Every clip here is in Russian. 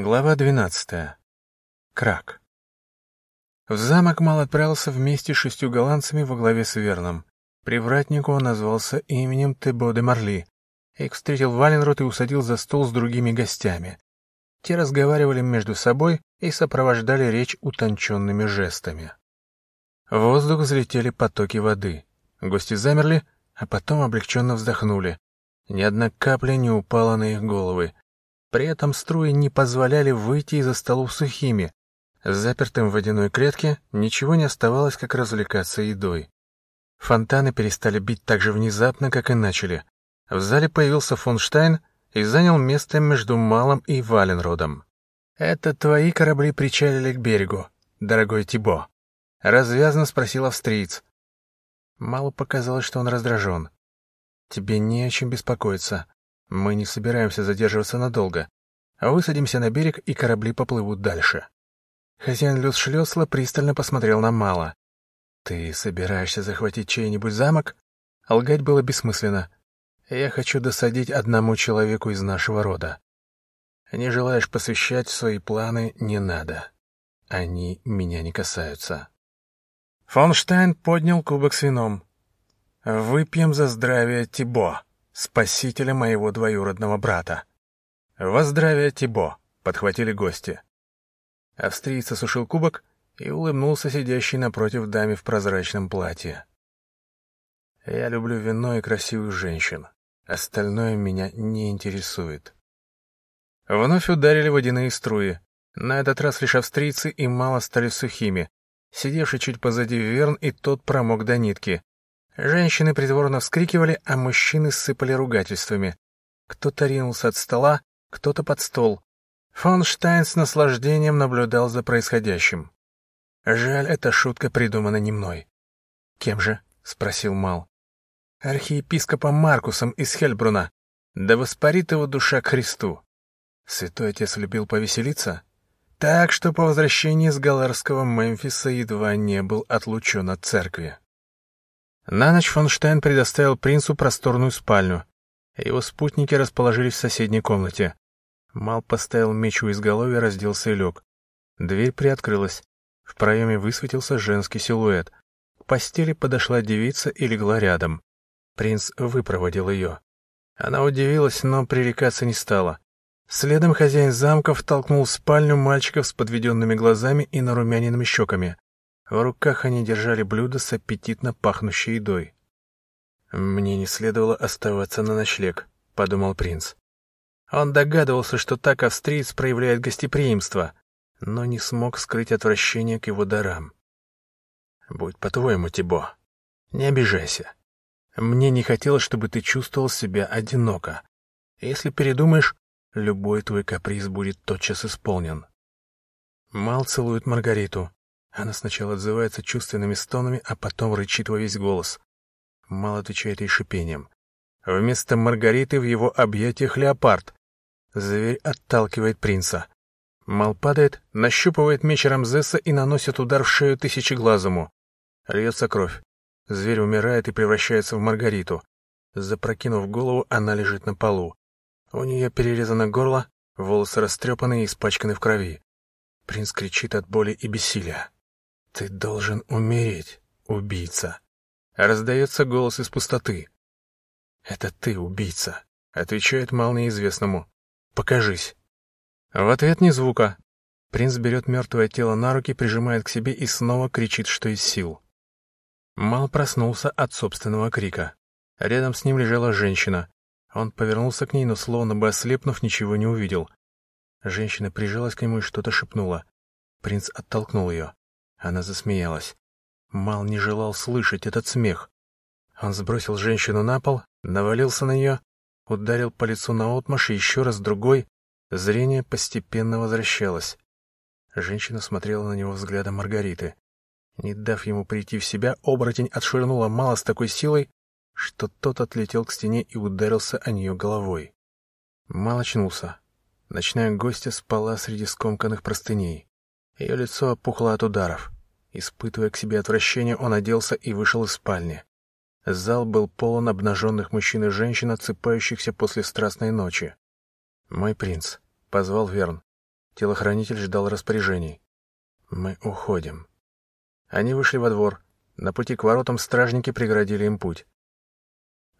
Глава двенадцатая. Крак. В замок Мал отправился вместе с шестью голландцами во главе с Верном. Привратнику он назвался именем Тебо де Марли. Их встретил Валенрот и усадил за стол с другими гостями. Те разговаривали между собой и сопровождали речь утонченными жестами. В воздух взлетели потоки воды. Гости замерли, а потом облегченно вздохнули. Ни одна капля не упала на их головы. При этом струи не позволяли выйти из-за столов сухими. Запертым в водяной клетке ничего не оставалось, как развлекаться едой. Фонтаны перестали бить так же внезапно, как и начали. В зале появился фон Штайн и занял место между Малом и Валенродом. «Это твои корабли причалили к берегу, дорогой Тибо?» — развязно спросил австриец. Малу показалось, что он раздражен. «Тебе не о чем беспокоиться. Мы не собираемся задерживаться надолго. Высадимся на берег, и корабли поплывут дальше. Хозяин Люсшлёсла пристально посмотрел на Мала. «Ты собираешься захватить чей-нибудь замок?» Лгать было бессмысленно. «Я хочу досадить одному человеку из нашего рода. Не желаешь посвящать свои планы — не надо. Они меня не касаются». Фон Штайн поднял кубок с вином. «Выпьем за здравие Тибо» спасителя моего двоюродного брата. «Во здравие, Тибо!» — подхватили гости. Австриец осушил кубок и улыбнулся сидящий напротив даме в прозрачном платье. «Я люблю вино и красивых женщин. Остальное меня не интересует». Вновь ударили водяные струи. На этот раз лишь австрийцы и мало стали сухими. Сидевший чуть позади Верн и тот промок до нитки. Женщины притворно вскрикивали, а мужчины сыпали ругательствами. Кто-то ринулся от стола, кто-то под стол. Фон Штайн с наслаждением наблюдал за происходящим. Жаль, эта шутка придумана не мной. «Кем же?» — спросил Мал. «Архиепископом Маркусом из Хельбруна. Да воспарит его душа к Христу». Святой отец любил повеселиться, так что по возвращении с Галарского Мемфиса едва не был отлучен от церкви. На ночь фон Штайн предоставил принцу просторную спальню. Его спутники расположились в соседней комнате. Мал поставил меч у изголовья, разделся и лег. Дверь приоткрылась. В проеме высветился женский силуэт. К постели подошла девица и легла рядом. Принц выпроводил ее. Она удивилась, но пререкаться не стала. Следом хозяин замка втолкнул в спальню мальчиков с подведенными глазами и нарумяненными щеками. В руках они держали блюдо с аппетитно пахнущей едой. «Мне не следовало оставаться на ночлег», — подумал принц. Он догадывался, что так австриец проявляет гостеприимство, но не смог скрыть отвращение к его дарам. «Будь по-твоему, Тибо. Не обижайся. Мне не хотелось, чтобы ты чувствовал себя одиноко. Если передумаешь, любой твой каприз будет тотчас исполнен». Мал целует Маргариту. Она сначала отзывается чувственными стонами, а потом рычит во весь голос. Мал отвечает ей шипением. Вместо Маргариты в его объятиях леопард. Зверь отталкивает принца. Мал падает, нащупывает меч Рамзеса и наносит удар в шею тысячеглазому. Льется кровь. Зверь умирает и превращается в Маргариту. Запрокинув голову, она лежит на полу. У нее перерезано горло, волосы растрепаны и испачканы в крови. Принц кричит от боли и бессилия. «Ты должен умереть, убийца!» Раздается голос из пустоты. «Это ты, убийца!» — отвечает Мал неизвестному. «Покажись!» В ответ ни звука. Принц берет мертвое тело на руки, прижимает к себе и снова кричит, что из сил. Мал проснулся от собственного крика. Рядом с ним лежала женщина. Он повернулся к ней, но, словно бы ослепнув, ничего не увидел. Женщина прижалась к нему и что-то шепнула. Принц оттолкнул ее. Она засмеялась. Мал не желал слышать этот смех. Он сбросил женщину на пол, навалился на нее, ударил по лицу наотмашь и еще раз другой. Зрение постепенно возвращалось. Женщина смотрела на него взглядом Маргариты. Не дав ему прийти в себя, оборотень отшвырнула Мала с такой силой, что тот отлетел к стене и ударился о нее головой. Мал очнулся. Ночная гостья спала среди скомканных простыней. Ее лицо опухло от ударов. Испытывая к себе отвращение, он оделся и вышел из спальни. Зал был полон обнаженных мужчин и женщин, отсыпающихся после страстной ночи. «Мой принц», — позвал Верн. Телохранитель ждал распоряжений. «Мы уходим». Они вышли во двор. На пути к воротам стражники преградили им путь.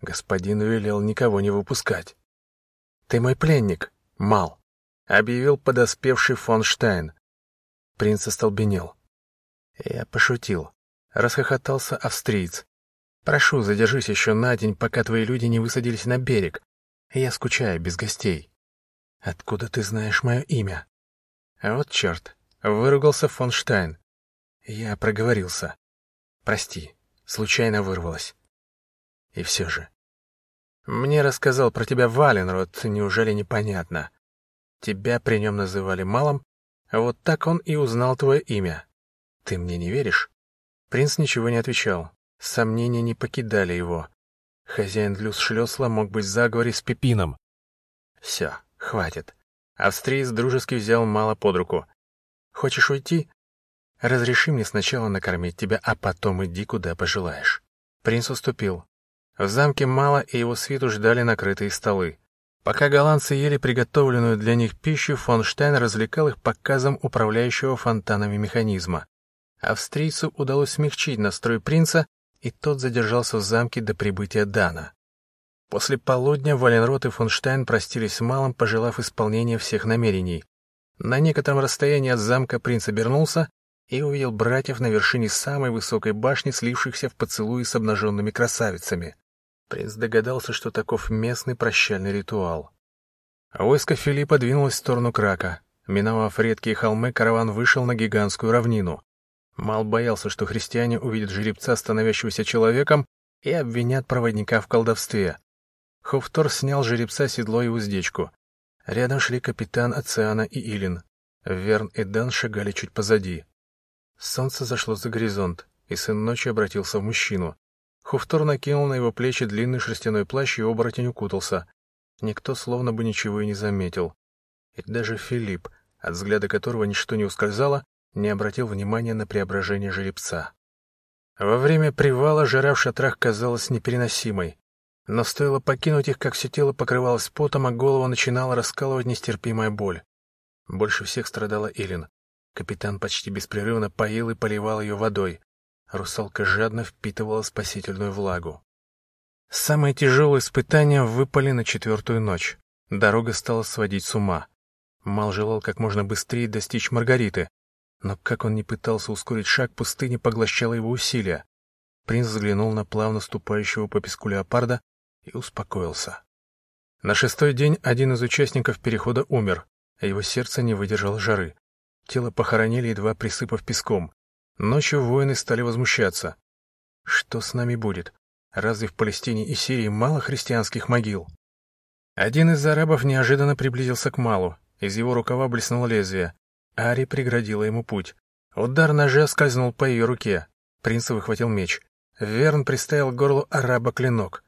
Господин велел никого не выпускать. «Ты мой пленник, Мал», — объявил подоспевший фон Штайн. Принц остолбенел. Я пошутил. Расхохотался австриец. «Прошу, задержись еще на день, пока твои люди не высадились на берег. Я скучаю без гостей». «Откуда ты знаешь мое имя?» «Вот черт!» — выругался фон Штайн. Я проговорился. «Прости, случайно вырвалось». И все же. «Мне рассказал про тебя Валенрод, неужели непонятно? Тебя при нем называли Малым, а вот так он и узнал твое имя. Ты мне не веришь?» Принц ничего не отвечал. Сомнения не покидали его. Хозяин Люс-Шлёсла мог быть в заговоре с Пепином. Все, хватит. Австриец дружески взял мало под руку. «Хочешь уйти? Разреши мне сначала накормить тебя, а потом иди, куда пожелаешь». Принц уступил. В замке Мало и его свиту ждали накрытые столы. Пока голландцы ели приготовленную для них пищу, фон Штайн развлекал их показом управляющего фонтанами механизма. Австрийцу удалось смягчить настрой принца, и тот задержался в замке до прибытия Дана. После полудня Валенрот и фон Штайн простились с малым, пожелав исполнения всех намерений. На некотором расстоянии от замка принц обернулся и увидел братьев на вершине самой высокой башни, слившихся в поцелуи с обнаженными красавицами. Принц догадался, что таков местный прощальный ритуал. Войско Филиппа двинулось в сторону Крака. Миновав редкие холмы, караван вышел на гигантскую равнину. Мал боялся, что христиане увидят жеребца, становящегося человеком, и обвинят проводника в колдовстве. Хофтор снял жеребца, седло и уздечку. Рядом шли капитан Оциана и Илин. Верн и Дан шагали чуть позади. Солнце зашло за горизонт, и сын ночи обратился в мужчину. Хуфтор накинул на его плечи длинный шерстяной плащ, и оборотень укутался. Никто словно бы ничего и не заметил. И даже Филипп, от взгляда которого ничто не ускользало, не обратил внимания на преображение жеребца. Во время привала жара в шатрах казалась непереносимой. Но стоило покинуть их, как все тело покрывалось потом, а голову начинала раскалывать нестерпимая боль. Больше всех страдала Илин. Капитан почти беспрерывно поил и поливал ее водой. Русалка жадно впитывала спасительную влагу. Самые тяжелые испытания выпали на четвертую ночь. Дорога стала сводить с ума. Мал желал как можно быстрее достичь Маргариты, но как он ни пытался ускорить шаг, пустыня поглощала его усилия. Принц взглянул на плавно ступающего по песку леопарда и успокоился. На шестой день один из участников перехода умер, а его сердце не выдержало жары. Тело похоронили, едва присыпав песком. Ночью воины стали возмущаться. Что с нами будет? Разве в Палестине и Сирии мало христианских могил? Один из арабов неожиданно приблизился к Малу. Из его рукава блеснуло лезвие. Ари преградила ему путь. Удар ножа скользнул по ее руке. Принц выхватил меч. Верн приставил к горлу араба клинок.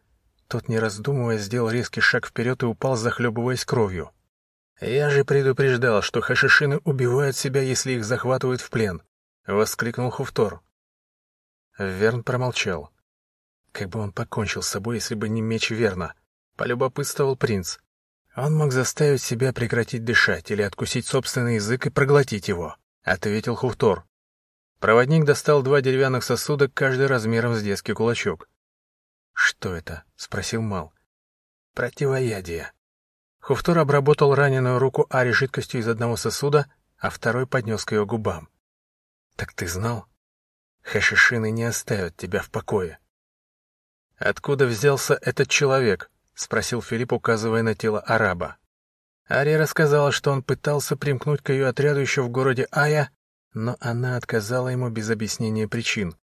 Тот, не раздумывая, сделал резкий шаг вперед и упал, захлебываясь кровью. «Я же предупреждал, что хашишины убивают себя, если их захватывают в плен», — воскликнул Хуфтор. Верн промолчал. Как бы он покончил с собой, если бы не меч Верна, — полюбопытствовал принц. Он мог заставить себя прекратить дышать или откусить собственный язык и проглотить его, — ответил Хуфтор. Проводник достал два деревянных сосуда, каждый размером с детский кулачок. «Что это?» — спросил Мал. «Противоядие». Хуфтор обработал раненую руку Ари жидкостью из одного сосуда, а второй поднес к ее губам. «Так ты знал? Хашишины не оставят тебя в покое». «Откуда взялся этот человек?» — спросил Филипп, указывая на тело араба. Ария рассказала, что он пытался примкнуть к ее отряду еще в городе Ая, но она отказала ему без объяснения причин.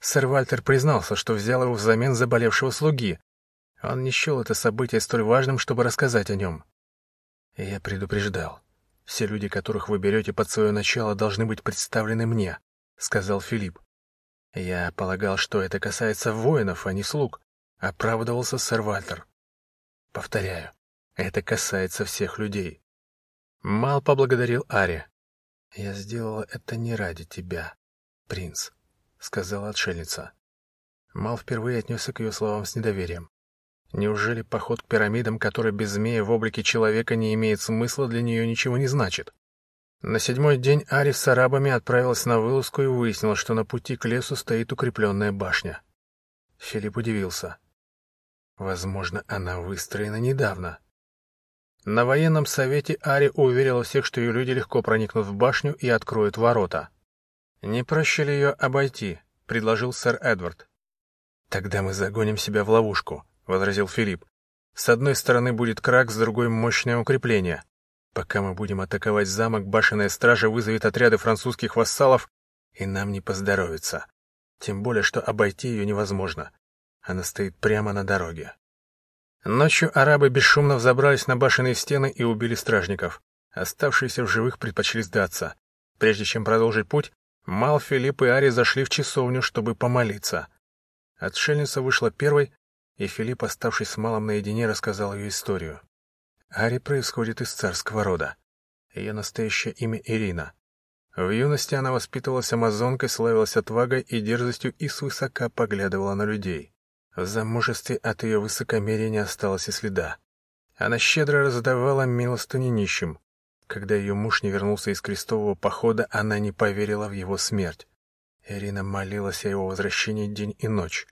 Сэр Вальтер признался, что взял его взамен заболевшего слуги. Он не счел это событие столь важным, чтобы рассказать о нем. Я предупреждал. Все люди, которых вы берете под свое начало, должны быть представлены мне, — сказал Филипп. Я полагал, что это касается воинов, а не слуг, — оправдывался сэр Вальтер. Повторяю, это касается всех людей. Мал поблагодарил Ари. «Я сделала это не ради тебя, принц», — сказала отшельница. Мал впервые отнесся к ее словам с недоверием. Неужели поход к пирамидам, который без змея в облике человека не имеет смысла, для нее ничего не значит? На седьмой день Ари с арабами отправилась на вылазку и выяснила, что на пути к лесу стоит укрепленная башня. Филипп удивился. Возможно, она выстроена недавно. На военном совете Ари уверила всех, что ее люди легко проникнут в башню и откроют ворота. «Не проще ли ее обойти?» — предложил сэр Эдвард. «Тогда мы загоним себя в ловушку», — возразил Филипп. «С одной стороны будет крак, с другой — мощное укрепление. Пока мы будем атаковать замок, башенная стража вызовет отряды французских вассалов, и нам не поздоровится. Тем более, что обойти ее невозможно. Она стоит прямо на дороге». Ночью арабы бесшумно взобрались на башенные стены и убили стражников. Оставшиеся в живых предпочли сдаться. Прежде чем продолжить путь, Мал, Филипп и Ари зашли в часовню, чтобы помолиться. Отшельница вышла первой, и Филипп, оставшись с Малом наедине, рассказал ее историю. Ари происходит из царского рода. Ее настоящее имя Ирина. В юности она воспитывалась амазонкой, славилась отвагой и дерзостью и свысока поглядывала на людей. В замужестве от ее высокомерия не осталось и следа. Она щедро раздавала милостыню нищим. Когда ее муж не вернулся из крестового похода, она не поверила в его смерть. Ирина молилась о его возвращении день и ночь.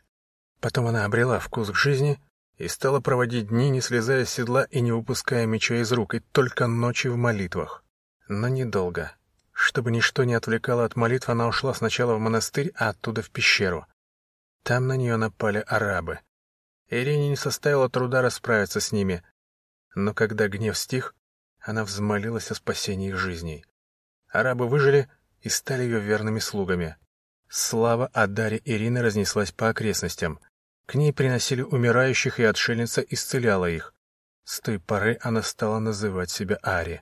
Потом она обрела вкус к жизни и стала проводить дни, не слезая с седла и не выпуская меча из рук, и только ночи в молитвах. Но недолго. Чтобы ничто не отвлекало от молитв, она ушла сначала в монастырь, а оттуда в пещеру. Там на нее напали арабы. Ирине не составило труда расправиться с ними, но когда гнев стих, она взмолилась о спасении их жизней. Арабы выжили и стали ее верными слугами. Слава о даре Ирины разнеслась по окрестностям. К ней приносили умирающих, и отшельница исцеляла их. С той поры она стала называть себя Ари.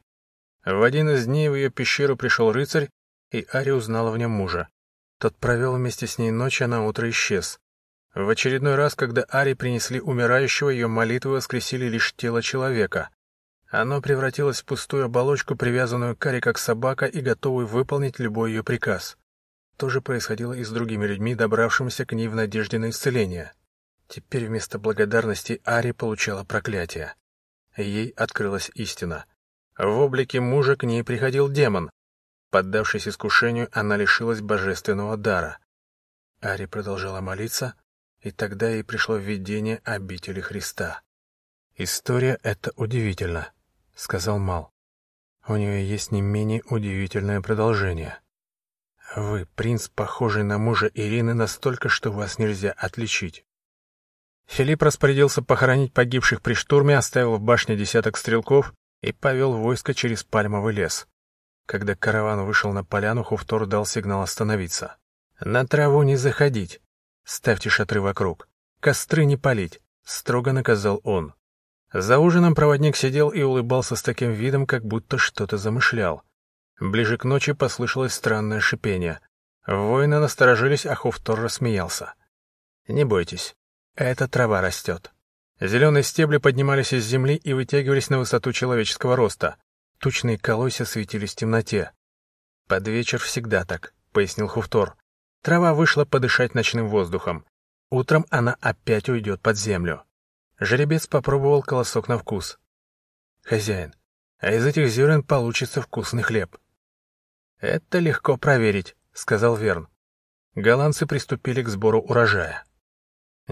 В один из дней в ее пещеру пришел рыцарь, и Ари узнала в нем мужа. Тот провел вместе с ней ночь, а на утро исчез. В очередной раз, когда Ари принесли умирающего, ее молитвы воскресили лишь тело человека. Оно превратилось в пустую оболочку, привязанную к Ари как собака и готовую выполнить любой ее приказ. То же происходило и с другими людьми, добравшимися к ней в надежде на исцеление. Теперь вместо благодарности Ари получала проклятие. Ей открылась истина. В облике мужа к ней приходил демон, Поддавшись искушению, она лишилась божественного дара. Ари продолжала молиться, и тогда ей пришло видение обители Христа. «История эта удивительна», — сказал Мал. «У нее есть не менее удивительное продолжение. Вы, принц, похожий на мужа Ирины настолько, что вас нельзя отличить». Филипп распорядился похоронить погибших при штурме, оставил в башне десяток стрелков и повел войско через пальмовый лес. Когда караван вышел на поляну, Хуфтор дал сигнал остановиться. «На траву не заходить. Ставьте шатры вокруг. Костры не палить», — строго наказал он. За ужином проводник сидел и улыбался с таким видом, как будто что-то замышлял. Ближе к ночи послышалось странное шипение. Воины насторожились, а Хуфтор рассмеялся. «Не бойтесь, эта трава растет». Зеленые стебли поднимались из земли и вытягивались на высоту человеческого роста. Тучные колосья светились в темноте. «Под вечер всегда так», — пояснил Хуфтор. Трава вышла подышать ночным воздухом. Утром она опять уйдет под землю. Жеребец попробовал колосок на вкус. «Хозяин, а из этих зерен получится вкусный хлеб». «Это легко проверить», — сказал Верн. Голландцы приступили к сбору урожая.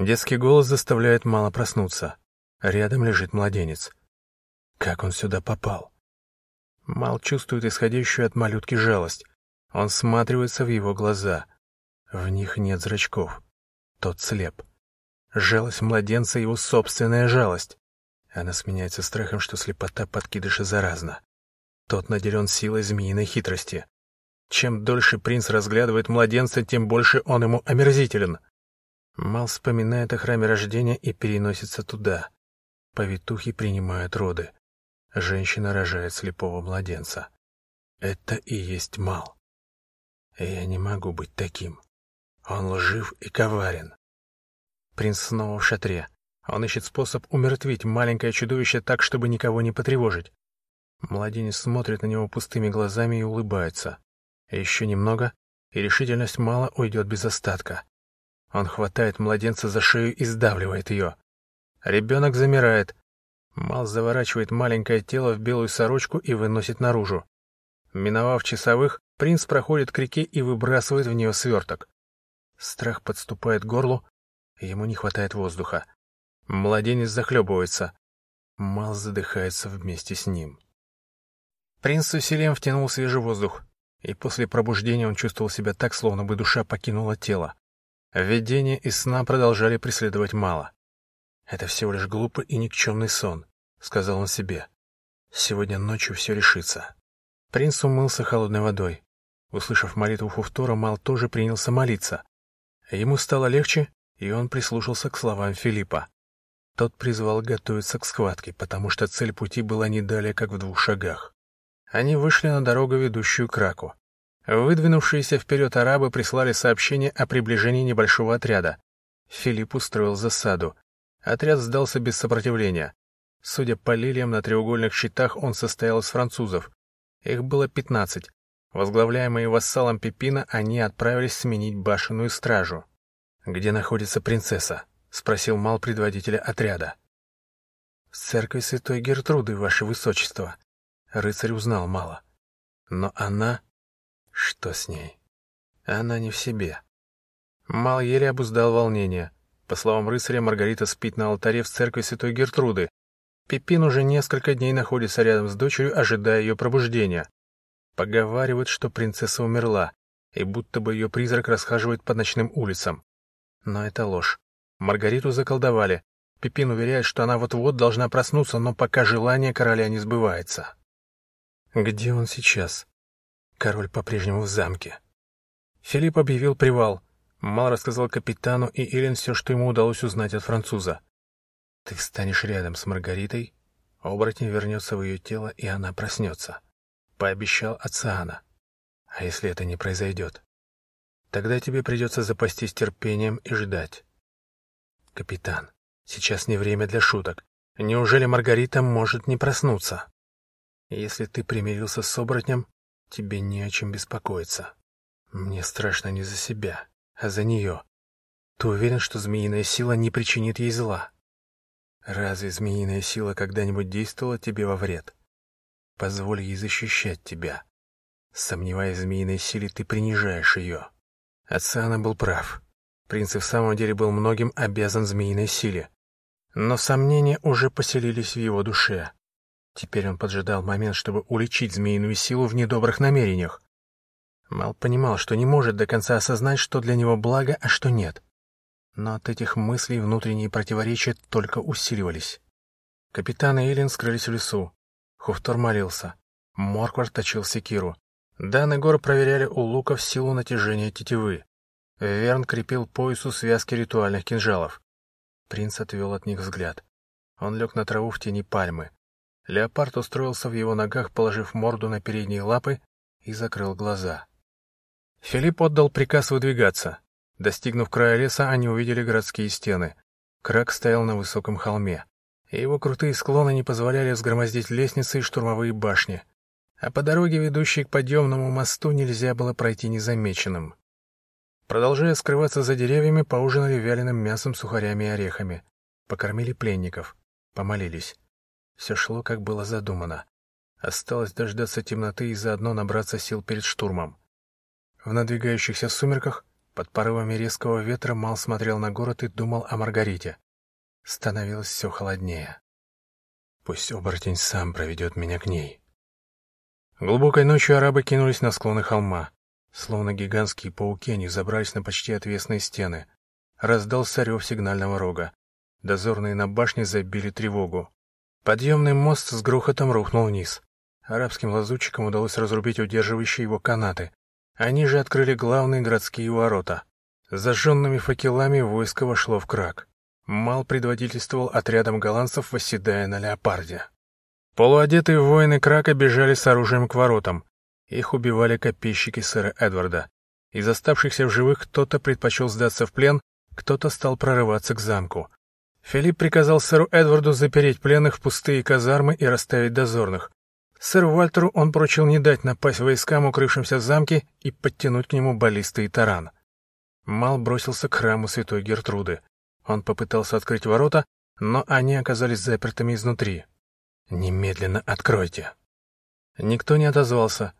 Детский голос заставляет мало проснуться. Рядом лежит младенец. Как он сюда попал? Мал чувствует исходящую от малютки жалость. Он сматривается в его глаза. В них нет зрачков. Тот слеп. Жалость младенца — его собственная жалость. Она сменяется страхом, что слепота подкидыша заразна. Тот наделен силой змеиной хитрости. Чем дольше принц разглядывает младенца, тем больше он ему омерзителен. Мал вспоминает о храме рождения и переносится туда. Повитухи принимают роды. Женщина рожает слепого младенца. Это и есть Мал. Я не могу быть таким. Он лжив и коварен. Принц снова в шатре. Он ищет способ умертвить маленькое чудовище так, чтобы никого не потревожить. Младенец смотрит на него пустыми глазами и улыбается. Еще немного, и решительность Мала уйдет без остатка. Он хватает младенца за шею и сдавливает ее. Ребенок замирает, Мал заворачивает маленькое тело в белую сорочку и выносит наружу. Миновав часовых, принц проходит к реке и выбрасывает в нее сверток. Страх подступает к горлу, ему не хватает воздуха. Младенец захлебывается. Мал задыхается вместе с ним. Принц с усилием втянул свежий воздух, и после пробуждения он чувствовал себя так, словно бы душа покинула тело. Видения и сна продолжали преследовать Мала. «Это всего лишь глупый и никчемный сон», — сказал он себе. «Сегодня ночью все решится». Принц умылся холодной водой. Услышав молитву Фуфтора, Мал тоже принялся молиться. Ему стало легче, и он прислушался к словам Филиппа. Тот призвал готовиться к схватке, потому что цель пути была не далее, как в двух шагах. Они вышли на дорогу, ведущую к Раку. Выдвинувшиеся вперед арабы прислали сообщение о приближении небольшого отряда. Филипп устроил засаду. Отряд сдался без сопротивления. Судя по лилиям на треугольных щитах, он состоял из французов. Их было пятнадцать. Возглавляемые вассалом Пепина, они отправились сменить башенную стражу. «Где находится принцесса?» — спросил Мал предводителя отряда. «В церкви святой Гертруды, ваше высочество», Рыцарь узнал мало. Но она... Что с ней? Она не в себе. Мал еле обуздал волнение. По словам рыцаря, Маргарита спит на алтаре в церкви Святой Гертруды. Пипин уже несколько дней находится рядом с дочерью, ожидая ее пробуждения. Поговаривают, что принцесса умерла, и будто бы ее призрак расхаживает по ночным улицам. Но это ложь. Маргариту заколдовали. Пипин уверяет, что она вот-вот должна проснуться, но пока желание короля не сбывается. Где он сейчас? Король по-прежнему в замке. Филипп объявил привал. Мал рассказал капитану и Эллен все, что ему удалось узнать от француза. Ты встанешь рядом с Маргаритой, оборотень вернется в ее тело, и она проснется. Пообещал Ациана. А если это не произойдет? Тогда тебе придется запастись терпением и ждать. Капитан, сейчас не время для шуток. Неужели Маргарита может не проснуться? Если ты примирился с оборотнем, тебе не о чем беспокоиться. Мне страшно не за себя, а за нее. Ты уверен, что змеиная сила не причинит ей зла? Разве змеиная сила когда-нибудь действовала тебе во вред? Позволь ей защищать тебя. Сомневаясь в змеиной силе, ты принижаешь ее. Ациана был прав. Принц в самом деле был многим обязан змеиной силе. Но сомнения уже поселились в его душе. Теперь он поджидал момент, чтобы уличить змеиную силу в недобрых намерениях. Мал понимал, что не может до конца осознать, что для него благо, а что нет. Но от этих мыслей внутренние противоречия только усиливались. Капитан и Эллен скрылись в лесу. Хуфтор молился. Морквард точил секиру. Дан и Гор проверяли у луков силу натяжения тетивы. Верн крепил поясу связки ритуальных кинжалов. Принц отвел от них взгляд. Он лег на траву в тени пальмы. Леопард устроился в его ногах, положив морду на передние лапы, и закрыл глаза. Филипп отдал приказ выдвигаться. Достигнув края леса, они увидели городские стены. Крак стоял на высоком холме, и его крутые склоны не позволяли взгромоздить лестницы и штурмовые башни. А по дороге, ведущей к подъемному мосту, нельзя было пройти незамеченным. Продолжая скрываться за деревьями, поужинали вяленым мясом, сухарями и орехами. Покормили пленников. Помолились. Все шло, как было задумано. Осталось дождаться темноты и заодно набраться сил перед штурмом. В надвигающихся сумерках, под порывами резкого ветра, Мал смотрел на город и думал о Маргарите. Становилось все холоднее. Пусть оборотень сам проведет меня к ней. Глубокой ночью арабы кинулись на склоны холма. Словно гигантские пауки, они забрались на почти отвесные стены. Раздался рев сигнального рога. Дозорные на башне забили тревогу. Подъемный мост с грохотом рухнул вниз. Арабским лазутчикам удалось разрубить удерживающие его канаты. Они же открыли главные городские ворота. Зажженными факелами войско вошло в крак. Мал предводительствовал отрядом голландцев, восседая на леопарде. Полуодетые воины крака бежали с оружием к воротам. Их убивали копейщики сэра Эдварда. Из оставшихся в живых кто-то предпочел сдаться в плен, кто-то стал прорываться к замку. Филипп приказал сэру Эдварду запереть пленных в пустые казармы и расставить дозорных. Сэру Вальтеру он поручил не дать напасть войскам, укрывшимся в замке, и подтянуть к нему баллисты и таран. Мал бросился к храму святой Гертруды. Он попытался открыть ворота, но они оказались запертыми изнутри. «Немедленно откройте!» Никто не отозвался.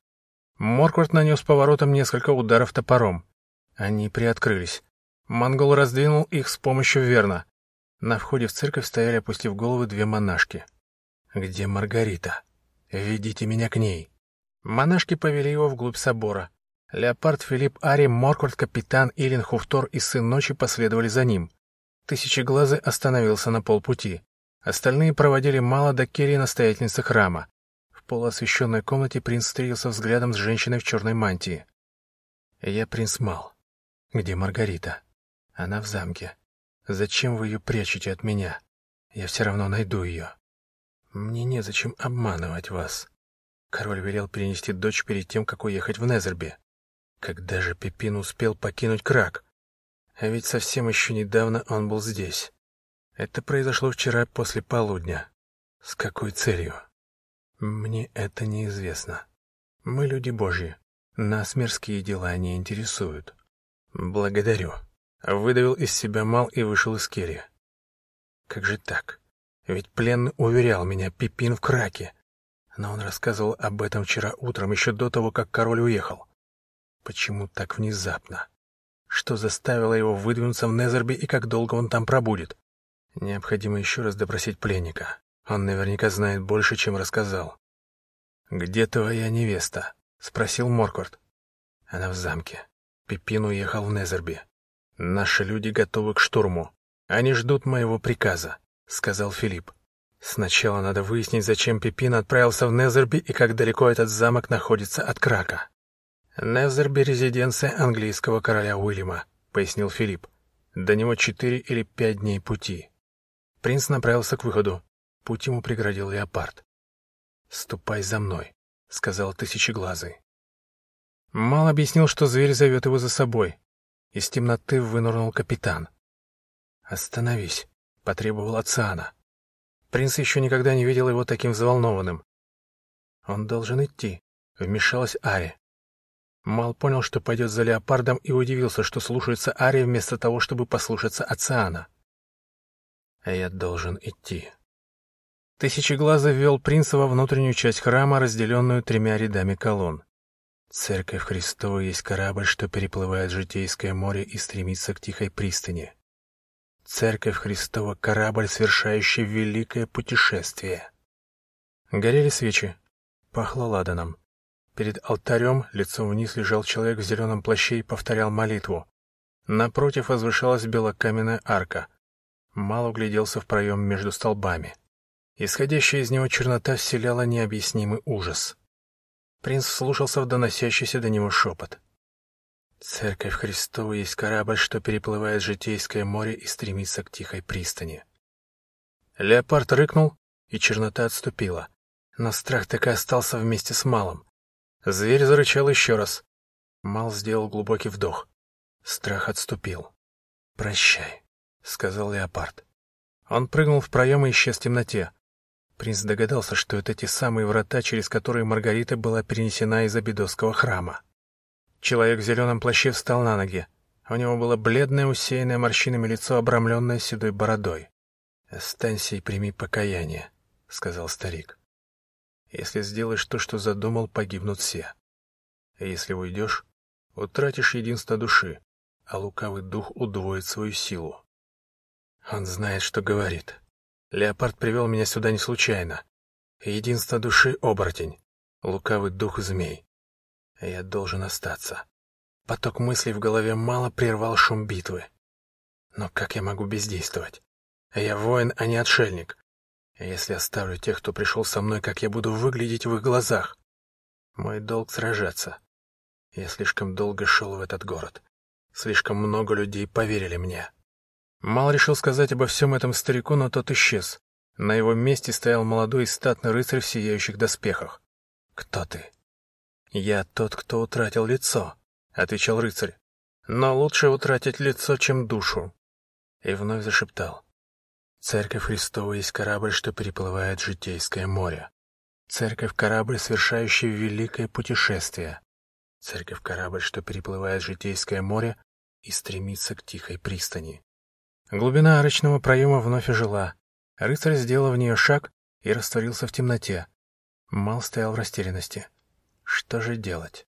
Морквард нанес поворотом несколько ударов топором. Они приоткрылись. Монгол раздвинул их с помощью верна. На входе в церковь стояли, опустив головы, две монашки. «Где Маргарита? Ведите меня к ней». Монашки повели его вглубь собора. Леопард Филипп Ари, Морквард, капитан Илин Хуфтор и сын ночи последовали за ним. Тысячеглазый остановился на полпути. Остальные проводили мало до кельи настоятельницы храма. В полуосвещенной комнате принц встретился взглядом с женщиной в черной мантии. «Я принц Мал. Где Маргарита? Она в замке. Зачем вы ее прячете от меня? Я все равно найду ее. Мне незачем обманывать вас». Король велел перенести дочь перед тем, как уехать в Незерби. Когда же Пепин успел покинуть Крак? А ведь совсем еще недавно он был здесь. Это произошло вчера после полудня. С какой целью? Мне это неизвестно. Мы люди Божьи. Нас мирские дела не интересуют. Благодарю. Выдавил из себя Мал и вышел из кельи. Как же так? Ведь пленный уверял меня, Пипин в Краке. Но он рассказывал об этом вчера утром, еще до того, как король уехал. Почему так внезапно? Что заставило его выдвинуться в Незерби и как долго он там пробудет? Необходимо еще раз допросить пленника. Он наверняка знает больше, чем рассказал. «Где твоя невеста?» — спросил Морквард. «Она в замке. Пипин уехал в Незерби. Наши люди готовы к штурму. Они ждут моего приказа», — сказал Филипп. «Сначала надо выяснить, зачем Пипин отправился в Незерби и как далеко этот замок находится от Крака». «Незерби — резиденция английского короля Уильяма», — пояснил Филипп. «До него четыре или пять дней пути». Принц направился к выходу. Путь ему преградил леопард. «Ступай за мной», — сказал Тысячеглазый. Мал объяснил, что зверь зовет его за собой. Из темноты вынырнул капитан. «Остановись», — потребовал Ациана. Принц еще никогда не видел его таким взволнованным. «Он должен идти», — вмешалась Ари. Мал понял, что пойдет за леопардом, и удивился, что слушается Ария вместо того, чтобы послушаться Оциана. «А я должен идти». Тысячеглазый ввел принца во внутреннюю часть храма, разделенную тремя рядами колонн. Церковь Христова есть корабль, что переплывает житейское море и стремится к тихой пристани. Церковь Христова — корабль, совершающий великое путешествие. Горели свечи. Пахло ладаном. Перед алтарем лицом вниз лежал человек в зеленом плаще и повторял молитву. Напротив возвышалась белокаменная арка. Мало угляделся в проем между столбами. Исходящая из него чернота вселяла необъяснимый ужас. Принц слушался в доносящийся до него шепот. «Церковь Христова есть корабль, что переплывает житейское море и стремится к тихой пристани». Леопард рыкнул, и чернота отступила. Но страх так и остался вместе с Малым. Зверь зарычал еще раз. Мал сделал глубокий вдох. Страх отступил. «Прощай», — сказал леопард. Он прыгнул в проем и исчез в темноте. Принц догадался, что это те самые врата, через которые Маргарита была перенесена из Абидосского храма. Человек в зеленом плаще встал на ноги. У него было бледное, усеянное морщинами лицо, обрамленное седой бородой. «Останься и прими покаяние», — сказал старик. Если сделаешь то, что задумал, погибнут все. А если уйдешь, утратишь единство души, а лукавый дух удвоит свою силу. Он знает, что говорит. Леопард привел меня сюда не случайно. Единство души — оборотень, лукавый дух — змей. Я должен остаться. Поток мыслей в голове мало прервал шум битвы. Но как я могу бездействовать? Я воин, а не отшельник. Если оставлю тех, кто пришел со мной, как я буду выглядеть в их глазах? Мой долг сражаться. Я слишком долго шел в этот город. Слишком много людей поверили мне. Мал решил сказать обо всем этом старику, но тот исчез. На его месте стоял молодой и статный рыцарь в сияющих доспехах. «Кто ты?» «Я тот, кто утратил лицо», — отвечал рыцарь. «Но лучше утратить лицо, чем душу». И вновь зашептал. Церковь Христова есть корабль, что переплывает житейское море. Церковь — корабль, совершающий великое путешествие. Церковь — корабль, что переплывает житейское море и стремится к тихой пристани. Глубина арочного проема вновь ожила. Рыцарь сделал в нее шаг и растворился в темноте. Мал стоял в растерянности. Что же делать?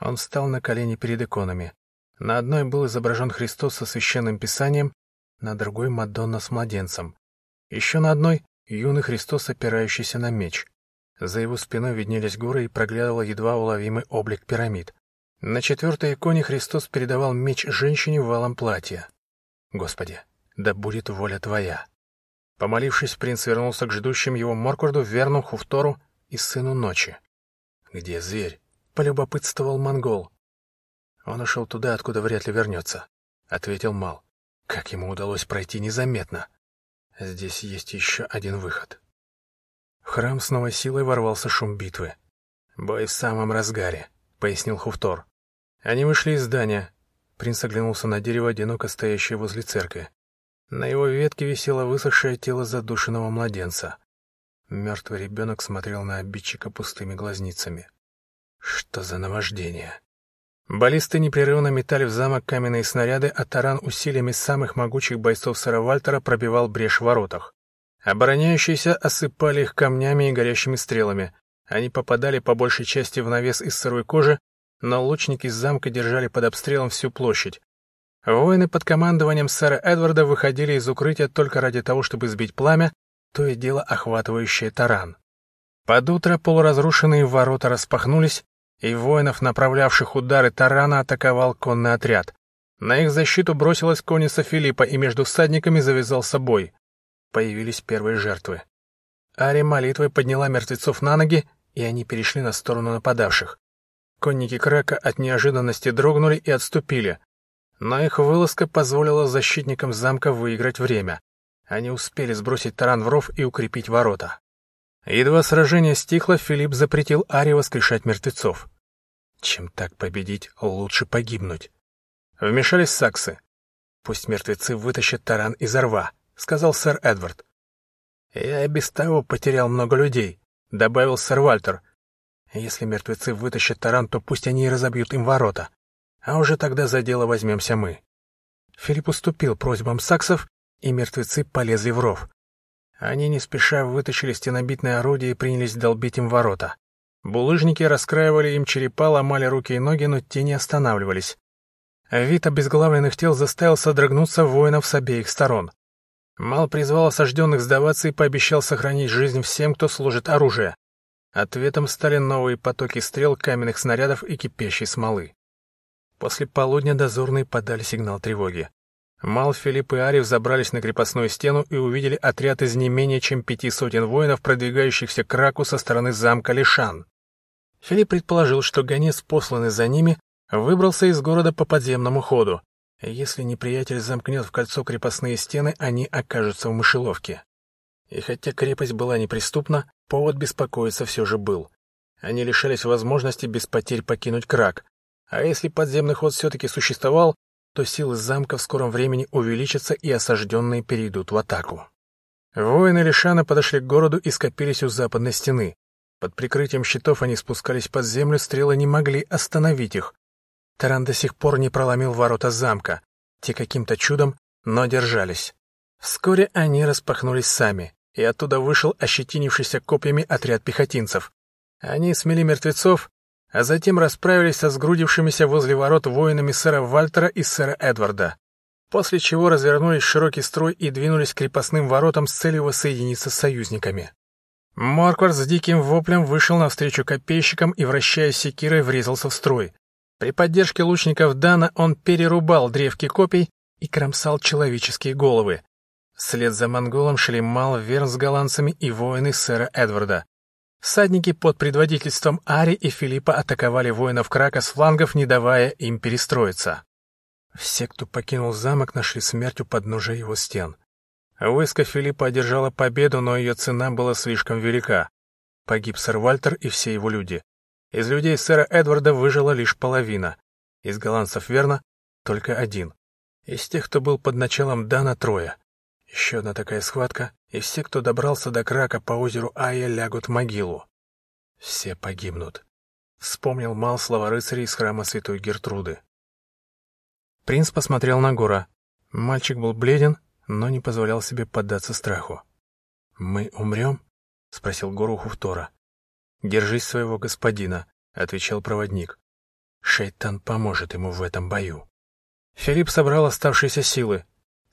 Он встал на колени перед иконами. На одной был изображен Христос со священным писанием, на другой — Мадонна с младенцем. Еще на одной — юный Христос, опирающийся на меч. За его спиной виднелись горы и проглядывал едва уловимый облик пирамид. На четвертой иконе Христос передавал меч женщине в валом платья. «Господи, да будет воля Твоя!» Помолившись, принц вернулся к ждущим его Моркурду, Верну, Хуфтору и сыну ночи. «Где зверь?» — полюбопытствовал монгол. «Он ушел туда, откуда вряд ли вернется», — ответил Мал. «Как ему удалось пройти незаметно? Здесь есть еще один выход». В храм с новой силой ворвался шум битвы. «Бой в самом разгаре», — пояснил Хуфтор. Они вышли из здания. Принц оглянулся на дерево, одиноко стоящее возле церкви. На его ветке висело высохшее тело задушенного младенца. Мертвый ребенок смотрел на обидчика пустыми глазницами. Что за наваждение? Баллисты непрерывно метали в замок каменные снаряды, а таран усилиями самых могучих бойцов сэра Вальтера пробивал брешь в воротах. Обороняющиеся осыпали их камнями и горящими стрелами. Они попадали по большей части в навес из сырой кожи, но лучники из замка держали под обстрелом всю площадь. Воины под командованием сэра Эдварда выходили из укрытия только ради того, чтобы сбить пламя, то и дело охватывающее таран. Под утро полуразрушенные ворота распахнулись, и воинов, направлявших удары тарана, атаковал конный отряд. На их защиту бросилась конница Филиппа, и между всадниками завязался бой появились первые жертвы. Ари молитвой подняла мертвецов на ноги, и они перешли на сторону нападавших. Конники Крака от неожиданности дрогнули и отступили, но их вылазка позволила защитникам замка выиграть время. Они успели сбросить таран в ров и укрепить ворота. Едва сражение стихло, Филипп запретил Ари воскрешать мертвецов. Чем так победить, лучше погибнуть. Вмешались саксы. Пусть мертвецы вытащат таран из рва. — сказал сэр Эдвард. «Я и без того потерял много людей», — добавил сэр Вальтер. «Если мертвецы вытащат таран, то пусть они и разобьют им ворота. А уже тогда за дело возьмемся мы». Филипп уступил просьбам саксов, и мертвецы полезли в ров. Они не спеша вытащили стенобитное орудие и принялись долбить им ворота. Булыжники раскраивали им черепа, ломали руки и ноги, но те не останавливались. Вид обезглавленных тел заставил содрогнуться воинов с обеих сторон. Мал призвал осажденных сдаваться и пообещал сохранить жизнь всем, кто служит оружие. Ответом стали новые потоки стрел, каменных снарядов и кипящей смолы. После полудня дозорные подали сигнал тревоги. Мал, Филипп и Арив забрались на крепостную стену и увидели отряд из не менее чем пяти сотен воинов, продвигающихся к Раку со стороны замка Лишан. Филипп предположил, что гонец, посланный за ними, выбрался из города по подземному ходу. Если неприятель замкнет в кольцо крепостные стены, они окажутся в мышеловке. И хотя крепость была неприступна, повод беспокоиться все же был. Они лишались возможности без потерь покинуть Крак. А если подземный ход все-таки существовал, то силы замка в скором времени увеличатся и осажденные перейдут в атаку. Воины Лишана подошли к городу и скопились у западной стены. Под прикрытием щитов они спускались под землю, стрелы не могли остановить их, Таран до сих пор не проломил ворота замка. Те каким-то чудом, но держались. Вскоре они распахнулись сами, и оттуда вышел ощетинившийся копьями отряд пехотинцев. Они смели мертвецов, а затем расправились со сгрудившимися возле ворот воинами сэра Вальтера и сэра Эдварда, после чего развернулись в широкий строй и двинулись к крепостным воротам с целью воссоединиться с союзниками. Морквард с диким воплем вышел навстречу копейщикам и, вращая секирой, врезался в строй. При поддержке лучников Дана он перерубал древки копий и кромсал человеческие головы. Вслед за монголом шли Мал, Верн с голландцами и воины сэра Эдварда. Всадники под предводительством Ари и Филиппа атаковали воинов Крака с флангов, не давая им перестроиться. Все, кто покинул замок, нашли смерть у подножия его стен. Войско Филиппа одержало победу, но ее цена была слишком велика. Погиб сэр Вальтер и все его люди. Из людей сэра Эдварда выжила лишь половина. Из голландцев верно, только один. Из тех, кто был под началом Дана, трое. Еще одна такая схватка, и все, кто добрался до Крака по озеру Ая, лягут в могилу. Все погибнут. Вспомнил Мал слова рыцарей из храма Святой Гертруды. Принц посмотрел на Гора. Мальчик был бледен, но не позволял себе поддаться страху. «Мы умрем?» — спросил Гору Хуфтора. «Держись своего господина», отвечал проводник. Шейтан поможет ему в этом бою. Филипп собрал оставшиеся силы.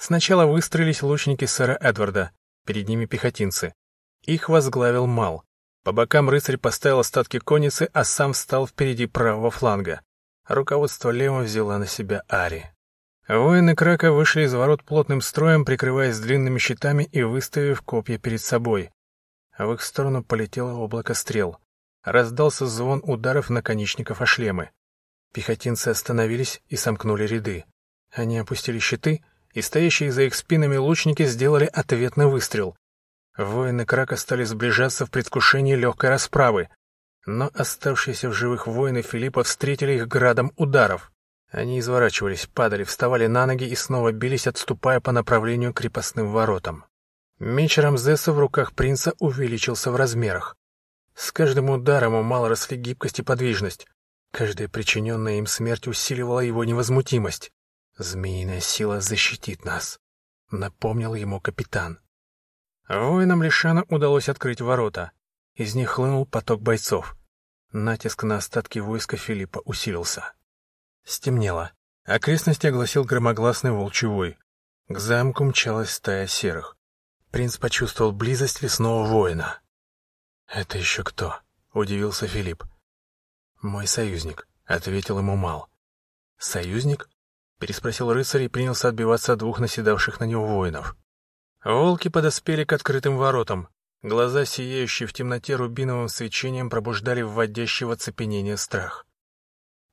Сначала выстрелились лучники сэра Эдварда, перед ними пехотинцы. Их возглавил Мал. По бокам рыцарь поставил остатки конницы, а сам встал впереди правого фланга. Руководство левым взяла на себя Ари. Воины Крака вышли из ворот плотным строем, прикрываясь длинными щитами и выставив копья перед собой. В их сторону полетело облако стрел. Раздался звон ударов наконечников о шлемы. Пехотинцы остановились и сомкнули ряды. Они опустили щиты, и стоящие за их спинами лучники сделали ответный выстрел. Воины Крака стали сближаться в предвкушении легкой расправы. Но оставшиеся в живых воины Филиппа встретили их градом ударов. Они изворачивались, падали, вставали на ноги и снова бились, отступая по направлению к крепостным воротам. Меч Рамзеса в руках принца увеличился в размерах. С каждым ударом у Мала росли гибкость и подвижность. Каждая причиненная им смерть усиливала его невозмутимость. «Змеиная сила защитит нас», — напомнил ему капитан. Воинам Лишана удалось открыть ворота. Из них хлынул поток бойцов. Натиск на остатки войска Филиппа усилился. Стемнело. Окрестности огласил громогласный волчий. К замку мчалась стая серых. Принц почувствовал близость лесного воина. «Это еще кто?» — удивился Филипп. «Мой союзник», — ответил ему Мал. «Союзник?» — переспросил рыцарь и принялся отбиваться от двух наседавших на него воинов. Волки подоспели к открытым воротам. Глаза, сияющие в темноте рубиновым свечением, пробуждали вводящего цепенение страх.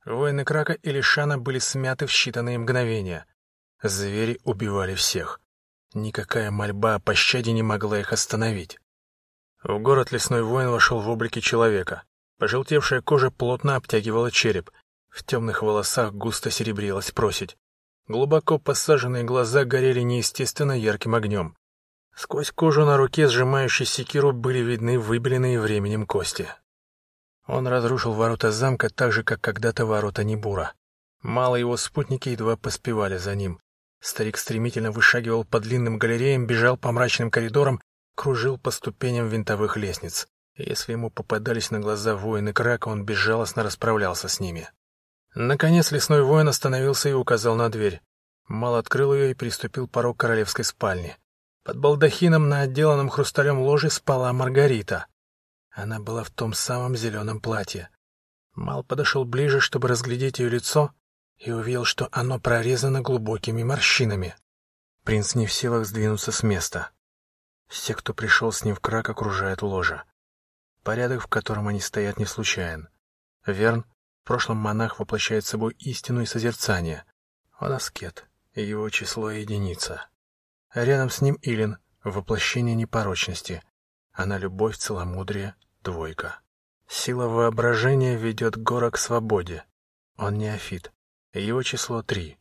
Воины Крака и Лишана были смяты в считанные мгновения. Звери убивали всех. Никакая мольба о пощаде не могла их остановить. В город лесной воин вошел в облике человека. Пожелтевшая кожа плотно обтягивала череп. В темных волосах густо серебрилась просить. Глубоко посаженные глаза горели неестественно ярким огнем. Сквозь кожу на руке, сжимающей секиру, были видны выбеленные временем кости. Он разрушил ворота замка так же, как когда-то ворота Небура. Мало его спутники едва поспевали за ним. Старик стремительно вышагивал по длинным галереям, бежал по мрачным коридорам, кружил по ступеням винтовых лестниц. Если ему попадались на глаза воины Крака, он безжалостно расправлялся с ними. Наконец лесной воин остановился и указал на дверь. Мал открыл ее и приступил порог королевской спальни. Под балдахином на отделанном хрусталем ложе спала Маргарита. Она была в том самом зеленом платье. Мал подошел ближе, чтобы разглядеть ее лицо, и увидел, что оно прорезано глубокими морщинами. Принц не в силах сдвинуться с места. Все, кто пришел с ним в крак, окружают ложа. Порядок, в котором они стоят, не случайен. Верн, прошлом монах воплощает собой истину и созерцание. Он аскет, и его число — единица. Рядом с ним Илин — воплощение непорочности. Она любовь, целомудрие, двойка. Сила воображения ведет Гора к свободе. Он неофит. Его число — три.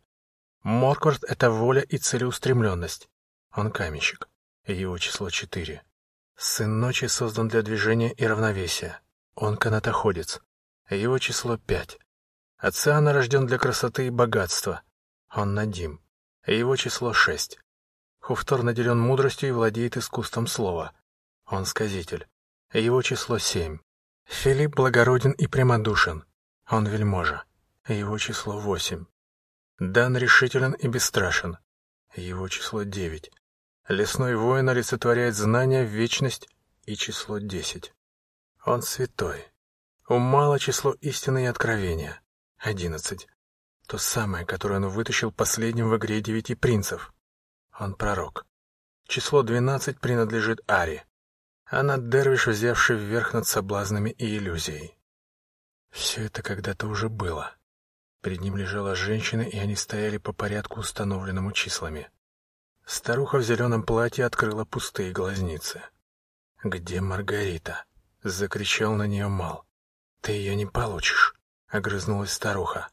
Морквард — это воля и целеустремленность. Он каменщик. Его число — четыре. Сын ночи создан для движения и равновесия. Он канатоходец. Его число пять. Оциана рожден для красоты и богатства. Он Надим. Его число шесть. Хуфтор наделен мудростью и владеет искусством слова. Он сказитель. Его число семь. Филипп благороден и прямодушен. Он вельможа. Его число восемь. Дан решителен и бесстрашен. Его число девять. Лесной воин олицетворяет знания, вечность и число десять. Он святой. У мало число истины и откровения. Одиннадцать. То самое, которое он вытащил последним в игре девяти принцев. Он пророк. Число двенадцать принадлежит Ари. Она дервиш, взявший вверх над соблазнами и иллюзией. Все это когда-то уже было. Перед ним лежала женщина, и они стояли по порядку, установленному числами. Старуха в зеленом платье открыла пустые глазницы. «Где Маргарита?» — закричал на нее Мал. «Ты ее не получишь», — огрызнулась старуха.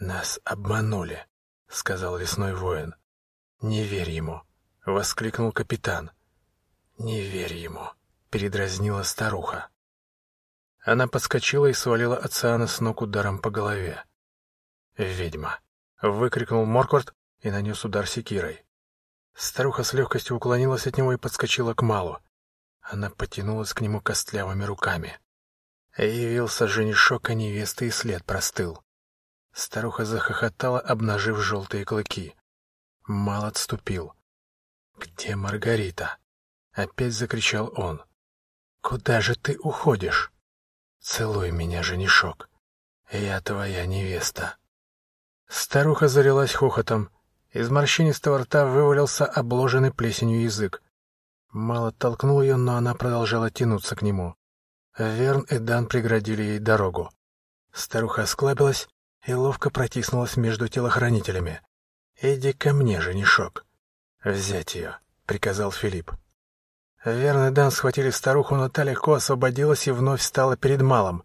«Нас обманули», — сказал лесной воин. «Не верь ему», — воскликнул капитан. «Не верь ему», — передразнила старуха. Она подскочила и свалила Оциана с ног ударом по голове. «Ведьма!» — выкрикнул Морквард и нанес удар секирой. Старуха с легкостью уклонилась от него и подскочила к Малу. Она потянулась к нему костлявыми руками. Явился женишок, а невесты и след простыл. Старуха захохотала, обнажив желтые клыки. Мал отступил. «Где Маргарита?» Опять закричал он. «Куда же ты уходишь? Целуй меня, женишок. Я твоя невеста». Старуха залилась хохотом. Из морщинистого рта вывалился обложенный плесенью язык. Мало толкнул ее, но она продолжала тянуться к нему. Верн и Дан преградили ей дорогу. Старуха осклабилась и ловко протиснулась между телохранителями. «Иди ко мне, женишок». «Взять ее», — приказал Филипп. Верн и Дан схватили старуху, но та легко освободилась и вновь стала перед малым.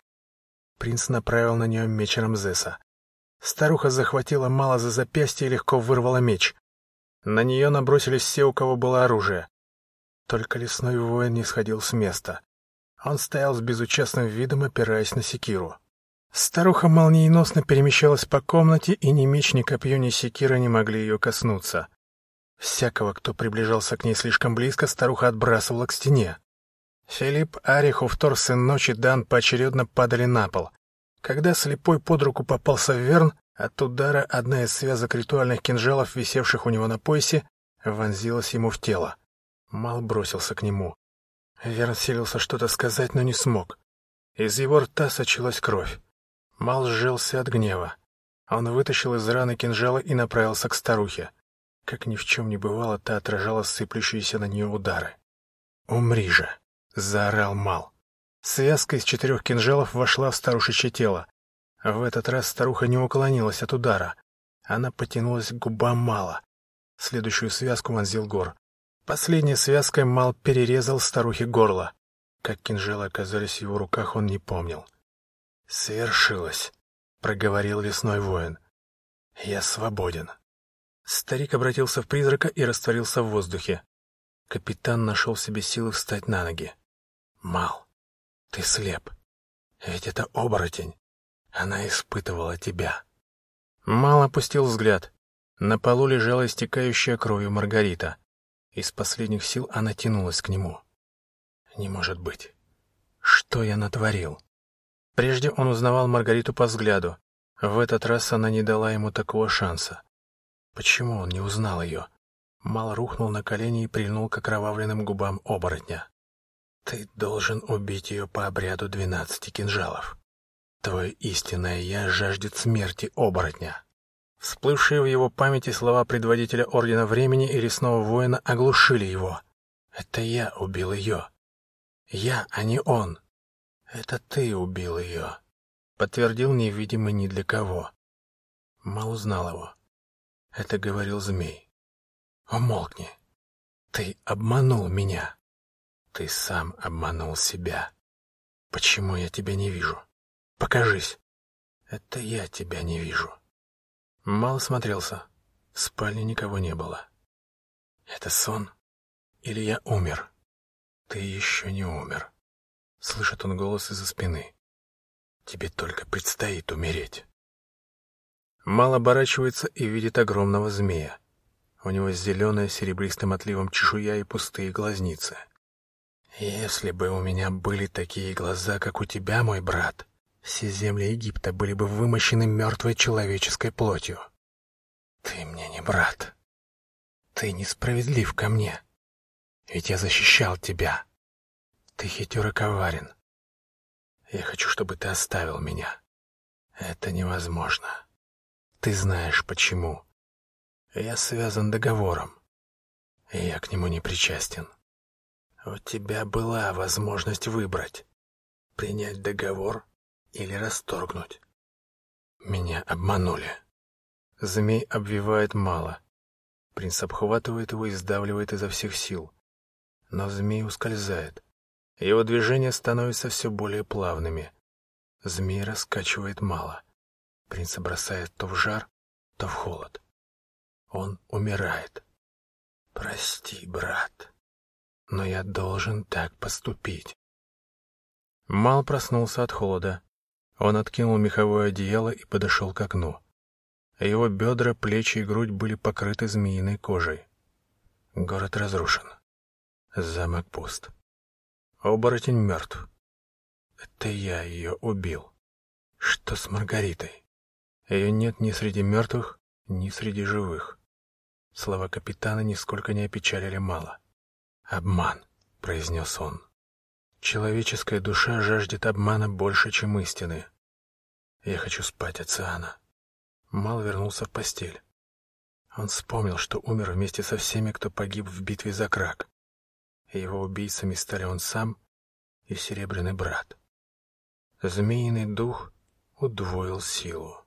Принц направил на нее меч Рамзеса. Старуха захватила мало за запястье и легко вырвала меч. На нее набросились все, у кого было оружие. Только лесной воин не сходил с места. Он стоял с безучастным видом, опираясь на секиру. Старуха молниеносно перемещалась по комнате, и ни меч, ни копье, ни секира не могли ее коснуться. Всякого, кто приближался к ней слишком близко, старуха отбрасывала к стене. Филипп, Арихов, Тор, сын ночи, Дан поочередно падали на пол. Когда слепой под руку попался Верн, от удара одна из связок ритуальных кинжалов, висевших у него на поясе, вонзилась ему в тело. Мал бросился к нему. Верн силился что-то сказать, но не смог. Из его рта сочилась кровь. Мал сжался от гнева. Он вытащил из раны кинжала и направился к старухе. Как ни в чем не бывало, та отражала сыплющиеся на нее удары. «Умри же!» — заорал Мал. Связка из четырех кинжалов вошла в старушечье тело. В этот раз старуха не уклонилась от удара. Она потянулась к губам Мала. Следующую связку вонзил Гор. Последней связкой Мал перерезал старухе горло. Как кинжалы оказались в его руках, он не помнил. «Свершилось», — проговорил лесной воин. «Я свободен». Старик обратился в призрака и растворился в воздухе. Капитан нашел в себе силы встать на ноги. «Мал, ты слеп. Ведь это оборотень. Она испытывала тебя». Мал опустил взгляд. На полу лежала истекающая кровью Маргарита. Из последних сил она тянулась к нему. «Не может быть. Что я натворил?» Прежде он узнавал Маргариту по взгляду. В этот раз она не дала ему такого шанса. Почему он не узнал ее? Мал рухнул на колени и прильнул к окровавленным губам оборотня. «Ты должен убить ее по обряду двенадцати кинжалов. Твое истинное «я» жаждет смерти оборотня». Всплывшие в его памяти слова предводителя Ордена Времени и Лесного Воина оглушили его. «Это я убил ее. Я, а не он. Это ты убил ее», — подтвердил невидимый ни для кого. Мал узнал его. Это говорил змей. «Умолкни. Ты обманул меня. Ты сам обманул себя. Почему я тебя не вижу? Покажись. Это я тебя не вижу». Мало смотрелся. В спальне никого не было. Это сон? Или я умер? Ты еще не умер. Слышит он голос из-за спины. Тебе только предстоит умереть. Мал оборачивается и видит огромного змея. У него зеленая серебристым отливом чешуя и пустые глазницы. Если бы у меня были такие глаза, как у тебя, мой брат, все земли Египта были бы вымощены мертвой человеческой плотью. Ты мне не брат. Ты несправедлив ко мне. Ведь я защищал тебя. Ты хитер и коварен. Я хочу, чтобы ты оставил меня. Это невозможно. Ты знаешь почему. Я связан договором, и я к нему не причастен. У тебя была возможность выбрать, принять договор или расторгнуть. Меня обманули. Змей обвивает мало. Принц обхватывает его и сдавливает изо всех сил. Но змей ускользает. Его движения становятся все более плавными. Змей раскачивает мало. Принца бросает то в жар, то в холод. Он умирает. Прости, брат, но я должен так поступить. Мал проснулся от холода. Он откинул меховое одеяло и подошел к окну. Его бедра, плечи и грудь были покрыты змеиной кожей. Город разрушен. Замок пуст. Оборотень мертв. Это я ее убил. Что с Маргаритой? Ее нет ни среди мертвых, ни среди живых. Слова капитана нисколько не опечалили мало. «Обман», — произнес он. «Человеческая душа жаждет обмана больше, чем истины. Я хочу спать, Оциана». Мал вернулся в постель. Он вспомнил, что умер вместе со всеми, кто погиб в битве за Крак. Его убийцами стали он сам и Серебряный брат. Змеиный дух удвоил силу.